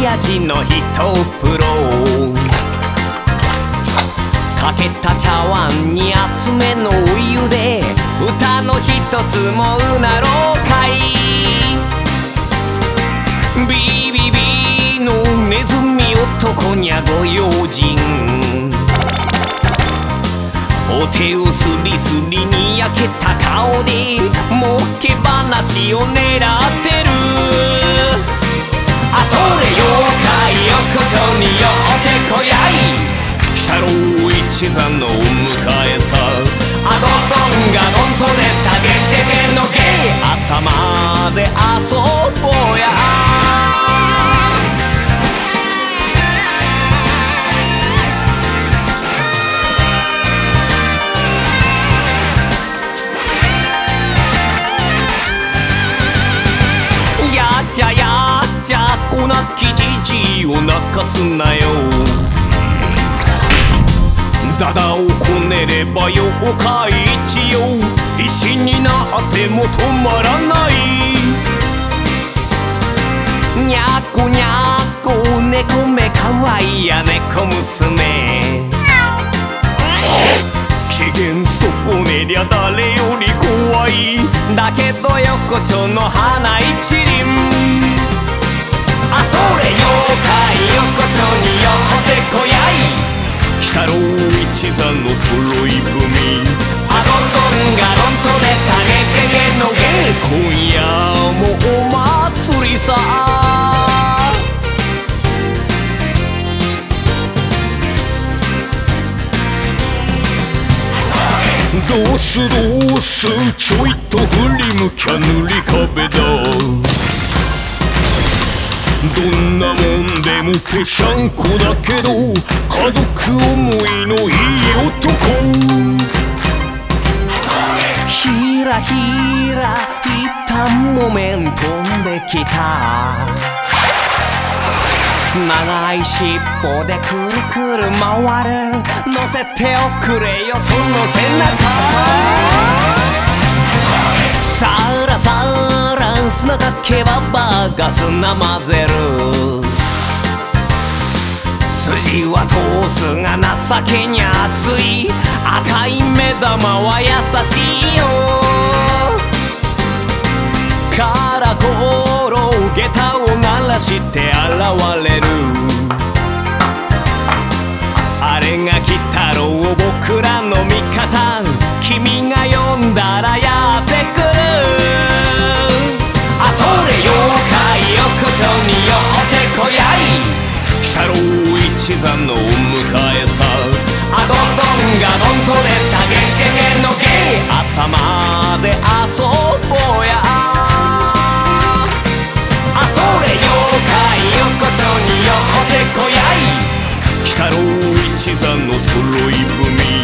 親父のひとプロかけた茶碗に厚めのお湯で歌の一つもうなろうか。いビビビのネズミ男にゃご用心お手をスリスリに焼けた顔で儲け話を狙ってる。あそれ妖怪横丁によってこやい。鬼太郎一座のこなきじじいを泣かすなよ。ダダをこねればよおかいちよ石になっても止まらない。にゃこにゃこ猫目かわいいや猫娘。機嫌損ねりゃ誰より怖い。だけど横丁の花一輪。どうすどうすちょいと振り向きゃ塗り壁だ。どんなもんでもぺしゃんこだけど家族思いのいい男。ひらひら一旦木綿飛んできた。長い尻尾でくるくる回る乗せておくれよその背中さらさら砂かけばばが砂混ぜる筋は通すが情けに熱い。赤い目玉は優しいよ。からころ下駄を鳴らしてれる。あれが来たろう僕らの味方。君が呼んだらやってくる。あそれ妖怪横丁によってこやい。鬼太郎一座のお迎えさ。あどんどんがどんと出た。ゲゲゲのゲ朝ま座の揃い踏み